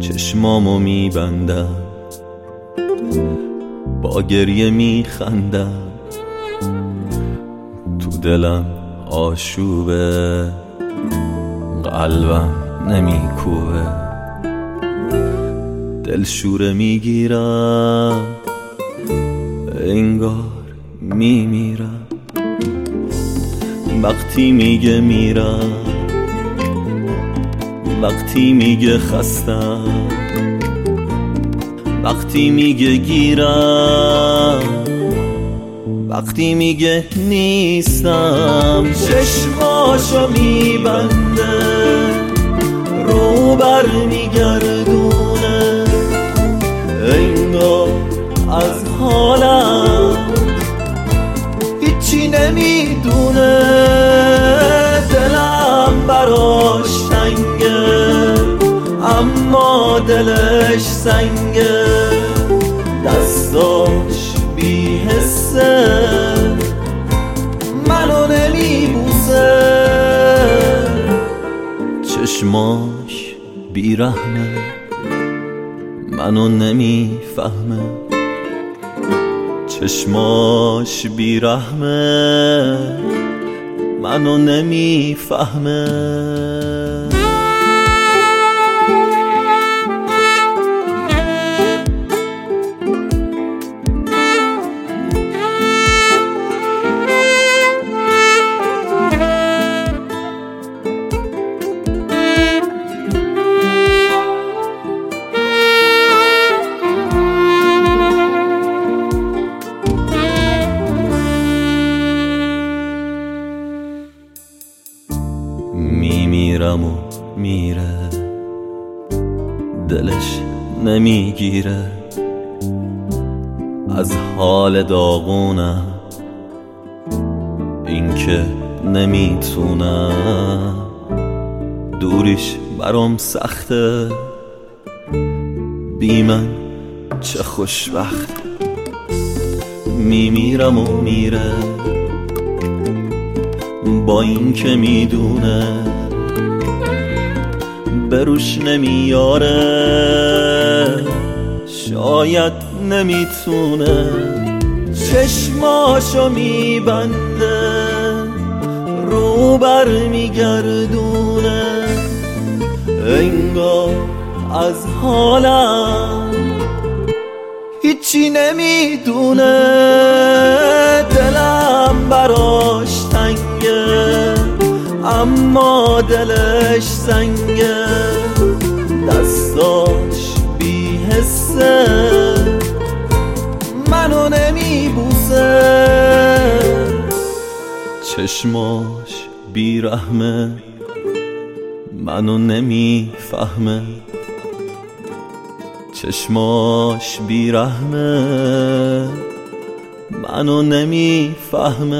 چشمامو میبندم. با گریه میخندم. تو دلم آشوبه. قلبم نمیکوبه. دلشوره می‌گیرم. انگار میمیرم. وقتی میگه میرم وقتی میگه خستم وقتی میگه گیرم وقتی میگه نیستم. چشماشو میبنده رو بر میگردونه. انگار از حالم چشماش بیرحمه. منو نمی‌فهمه. چشماش بیرحمه. منو نمی‌فهمه. میمیرم و میره. دلش نمی‌گیره. از حال داغونم اینکه نمی‌تونم دوریش برام سخته. بی من چه خوشبخت. میمیرم و میره. با این که می‌دونه بروش نمیاره. شاید نمی‌تونه. چشماشو میبنده. رو بر میگردونه. انگار از حالم هیچی نمی‌دونه. دلم براش تنگه اما دلش سنگه دستاش بی حسه منو نمیبوسه. چشماش بیرحمه منو نمی‌فهمه. چشماش بیرحمه منو نمی‌فهمه.